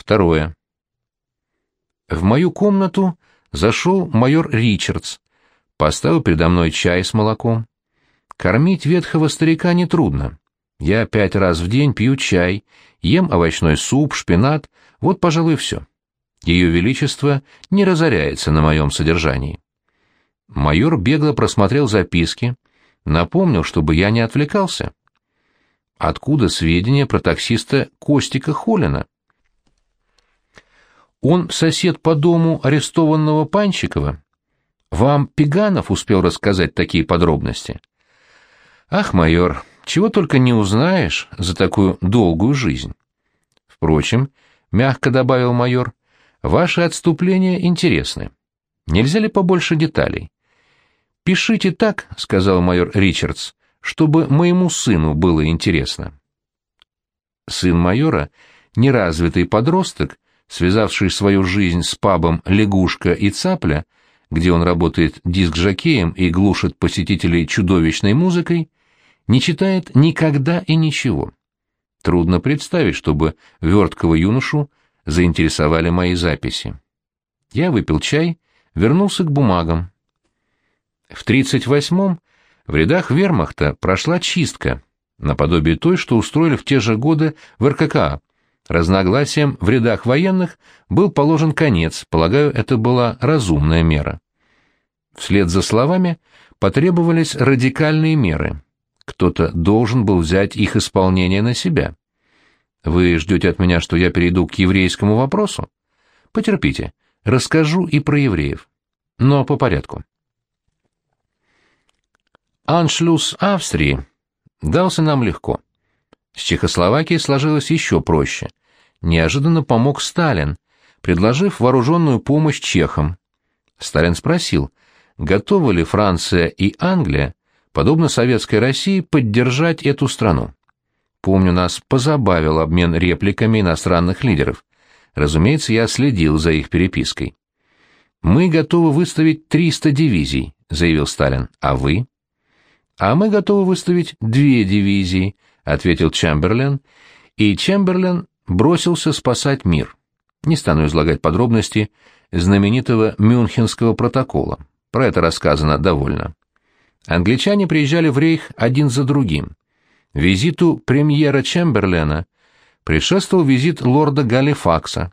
Второе. В мою комнату зашел майор Ричардс, поставил передо мной чай с молоком. Кормить ветхого старика нетрудно. Я пять раз в день пью чай, ем овощной суп, шпинат, вот, пожалуй, все. Ее Величество не разоряется на моем содержании. Майор бегло просмотрел записки, напомнил, чтобы я не отвлекался. Откуда сведения про таксиста Костика Холина? Он сосед по дому арестованного Панчикова? Вам Пиганов успел рассказать такие подробности? Ах, майор, чего только не узнаешь за такую долгую жизнь. Впрочем, мягко добавил майор, ваши отступления интересны. Нельзя ли побольше деталей? Пишите так, сказал майор Ричардс, чтобы моему сыну было интересно. Сын майора, неразвитый подросток, связавший свою жизнь с пабом «Лягушка и цапля», где он работает диск-жокеем и глушит посетителей чудовищной музыкой, не читает никогда и ничего. Трудно представить, чтобы верткого юношу заинтересовали мои записи. Я выпил чай, вернулся к бумагам. В 38-м в рядах вермахта прошла чистка, наподобие той, что устроили в те же годы в РККА, Разногласиям в рядах военных был положен конец, полагаю, это была разумная мера. Вслед за словами потребовались радикальные меры. Кто-то должен был взять их исполнение на себя. Вы ждете от меня, что я перейду к еврейскому вопросу? Потерпите, расскажу и про евреев. Но по порядку. Аншлюс Австрии дался нам легко. С Чехословакией сложилось еще проще неожиданно помог Сталин, предложив вооруженную помощь чехам. Сталин спросил, готовы ли Франция и Англия, подобно Советской России, поддержать эту страну. Помню, нас позабавил обмен репликами иностранных лидеров. Разумеется, я следил за их перепиской. «Мы готовы выставить 300 дивизий», — заявил Сталин. «А вы?» «А мы готовы выставить две дивизии», — ответил Чемберлен, и Чемберлен бросился спасать мир. Не стану излагать подробности знаменитого Мюнхенского протокола. Про это рассказано довольно. Англичане приезжали в Рейх один за другим. Визиту премьера Чемберлена предшествовал визит лорда Галифакса.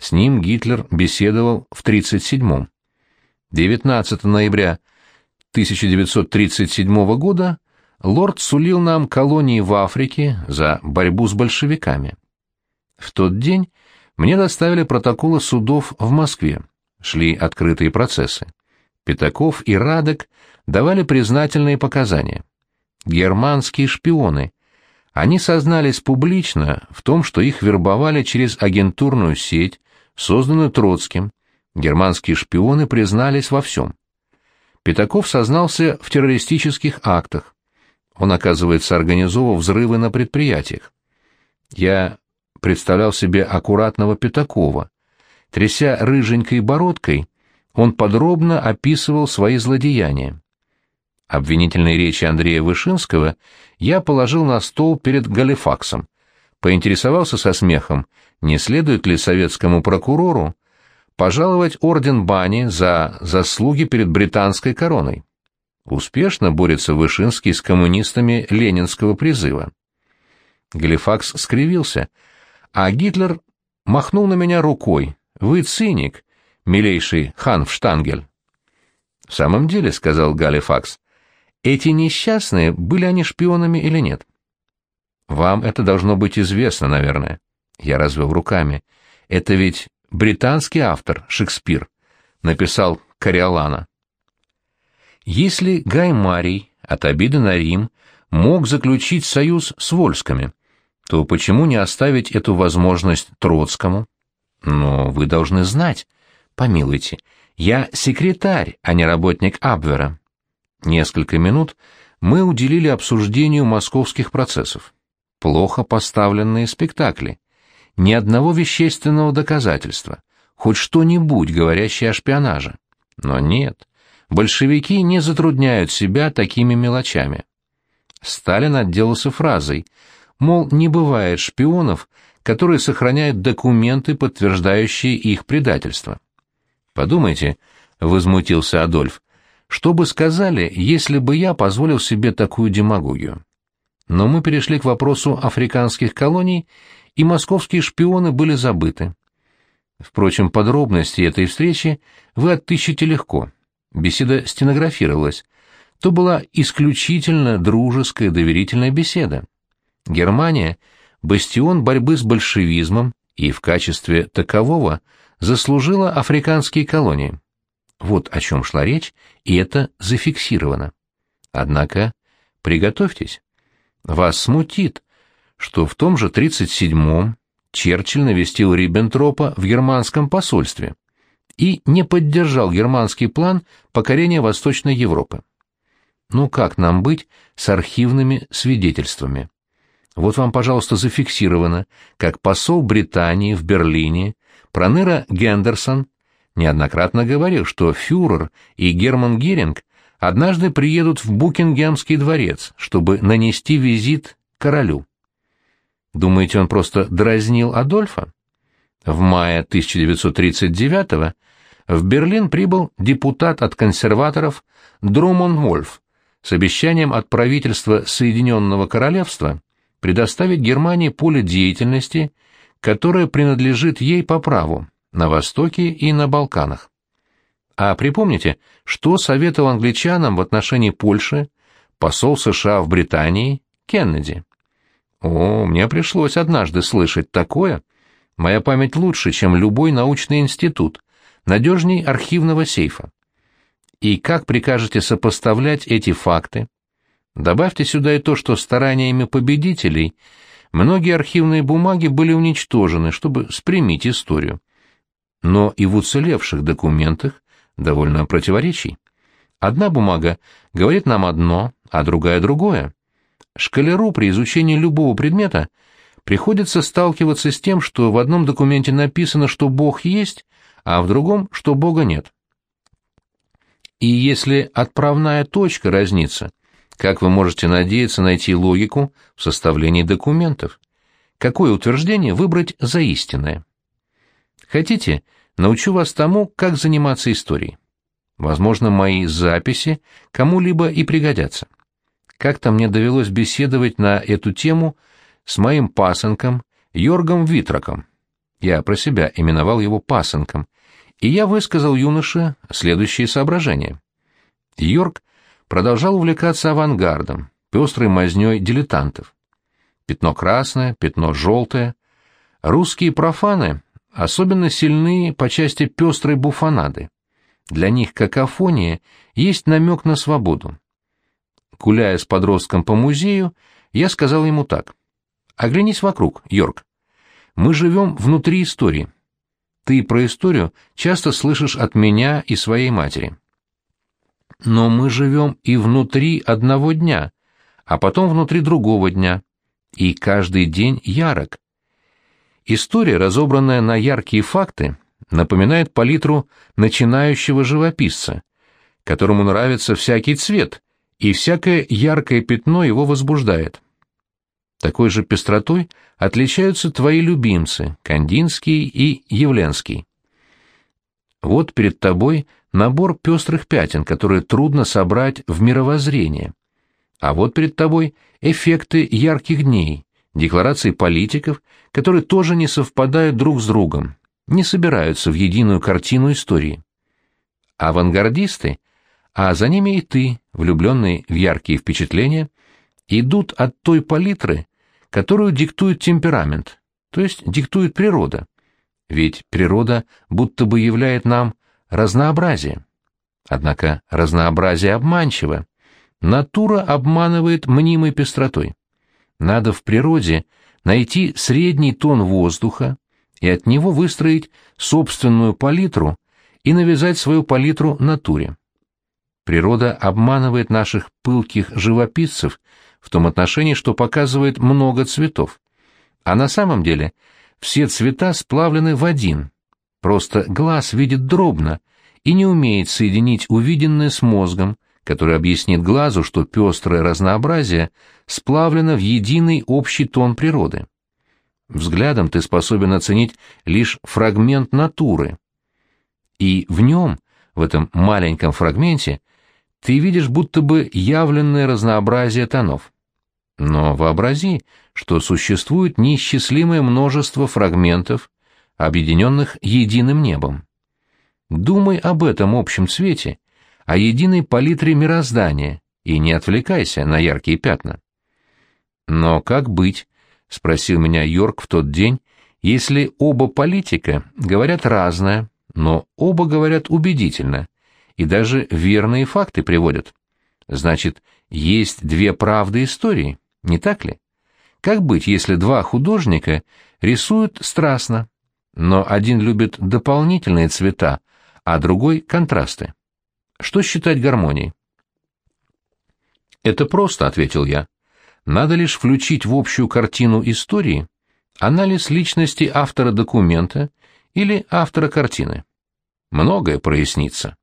С ним Гитлер беседовал в 1937-м. 19 ноября 1937 года лорд сулил нам колонии в Африке за борьбу с большевиками. В тот день мне доставили протоколы судов в Москве. Шли открытые процессы. Пятаков и Радек давали признательные показания. Германские шпионы. Они сознались публично в том, что их вербовали через агентурную сеть, созданную Троцким. Германские шпионы признались во всем. Пятаков сознался в террористических актах. Он, оказывается, организовал взрывы на предприятиях. Я представлял себе аккуратного Пятакова. Тряся рыженькой бородкой, он подробно описывал свои злодеяния. Обвинительные речи Андрея Вышинского я положил на стол перед Галифаксом, поинтересовался со смехом, не следует ли советскому прокурору пожаловать орден Бани за заслуги перед британской короной. Успешно борется Вышинский с коммунистами ленинского призыва. Галифакс скривился — а Гитлер махнул на меня рукой. «Вы циник, милейший Ханфштангель». «В самом деле», — сказал Галифакс, — «эти несчастные, были они шпионами или нет?» «Вам это должно быть известно, наверное». Я развел руками. «Это ведь британский автор, Шекспир», — написал Кориолана. Если Гай Марий от обиды на Рим мог заключить союз с Вольскими, то почему не оставить эту возможность Троцкому? Но вы должны знать, помилуйте, я секретарь, а не работник Абвера. Несколько минут мы уделили обсуждению московских процессов. Плохо поставленные спектакли. Ни одного вещественного доказательства, хоть что-нибудь, говорящее о шпионаже. Но нет, большевики не затрудняют себя такими мелочами. Сталин отделался фразой — мол, не бывает шпионов, которые сохраняют документы, подтверждающие их предательство. Подумайте, — возмутился Адольф, — что бы сказали, если бы я позволил себе такую демагогию? Но мы перешли к вопросу африканских колоний, и московские шпионы были забыты. Впрочем, подробности этой встречи вы отыщете легко. Беседа стенографировалась. То была исключительно дружеская доверительная беседа. Германия — бастион борьбы с большевизмом и в качестве такового заслужила африканские колонии. Вот о чем шла речь, и это зафиксировано. Однако приготовьтесь. Вас смутит, что в том же 37-м Черчилль навестил Риббентропа в германском посольстве и не поддержал германский план покорения Восточной Европы. Ну как нам быть с архивными свидетельствами? Вот вам, пожалуйста, зафиксировано, как посол Британии в Берлине Проныра Гендерсон неоднократно говорил, что фюрер и Герман Геринг однажды приедут в Букингемский дворец, чтобы нанести визит королю. Думаете, он просто дразнил Адольфа? В мае 1939 в Берлин прибыл депутат от консерваторов Друмон Вольф с обещанием от правительства Соединенного Королевства предоставить Германии поле деятельности, которое принадлежит ей по праву на Востоке и на Балканах. А припомните, что советовал англичанам в отношении Польши посол США в Британии Кеннеди? О, мне пришлось однажды слышать такое. Моя память лучше, чем любой научный институт, надежней архивного сейфа. И как прикажете сопоставлять эти факты? Добавьте сюда и то, что стараниями победителей многие архивные бумаги были уничтожены, чтобы спрямить историю. Но и в уцелевших документах довольно противоречий. Одна бумага говорит нам одно, а другая другое. Шкалеру при изучении любого предмета приходится сталкиваться с тем, что в одном документе написано, что Бог есть, а в другом, что Бога нет. И если отправная точка разнится, как вы можете надеяться найти логику в составлении документов? Какое утверждение выбрать за истинное? Хотите, научу вас тому, как заниматься историей. Возможно, мои записи кому-либо и пригодятся. Как-то мне довелось беседовать на эту тему с моим пасынком Йоргом Витраком. Я про себя именовал его пасынком, и я высказал юноше следующие соображения. Йорк продолжал увлекаться авангардом, пестрой мазней дилетантов. Пятно красное, пятно желтое. Русские профаны особенно сильны по части пестрой буфонады. Для них какофония есть намек на свободу. Гуляя с подростком по музею, я сказал ему так. «Оглянись вокруг, Йорк. Мы живем внутри истории. Ты про историю часто слышишь от меня и своей матери. Но мы живем и внутри одного дня, а потом внутри другого дня. И каждый день ярок. История, разобранная на яркие факты, напоминает палитру начинающего живописца, которому нравится всякий цвет, и всякое яркое пятно его возбуждает. Такой же пестротой отличаются твои любимцы, Кандинский и Явленский. Вот перед тобой набор пестрых пятен, которые трудно собрать в мировоззрение. А вот перед тобой эффекты ярких дней, декларации политиков, которые тоже не совпадают друг с другом, не собираются в единую картину истории. Авангардисты а за ними и ты, влюбленный в яркие впечатления, идут от той палитры, которую диктует темперамент, то есть диктует природа. Ведь природа будто бы являет нам разнообразие. Однако разнообразие обманчиво. Натура обманывает мнимой пестротой. Надо в природе найти средний тон воздуха и от него выстроить собственную палитру и навязать свою палитру натуре. Природа обманывает наших пылких живописцев в том отношении, что показывает много цветов. А на самом деле все цвета сплавлены в один. Просто глаз видит дробно и не умеет соединить увиденное с мозгом, который объяснит глазу, что пестрое разнообразие сплавлено в единый общий тон природы. взглядом ты способен оценить лишь фрагмент натуры. И в нем, в этом маленьком фрагменте, ты видишь будто бы явленное разнообразие тонов. Но вообрази, что существует неисчислимое множество фрагментов, объединенных единым небом. Думай об этом общем цвете, о единой палитре мироздания, и не отвлекайся на яркие пятна. Но как быть, — спросил меня Йорк в тот день, — если оба политика говорят разное, но оба говорят убедительно, и даже верные факты приводят? Значит, есть две правды истории, не так ли? Как быть, если два художника рисуют страстно, но один любит дополнительные цвета, а другой — контрасты? Что считать гармонией? «Это просто», — ответил я. «Надо лишь включить в общую картину истории анализ личности автора документа или автора картины. Многое прояснится».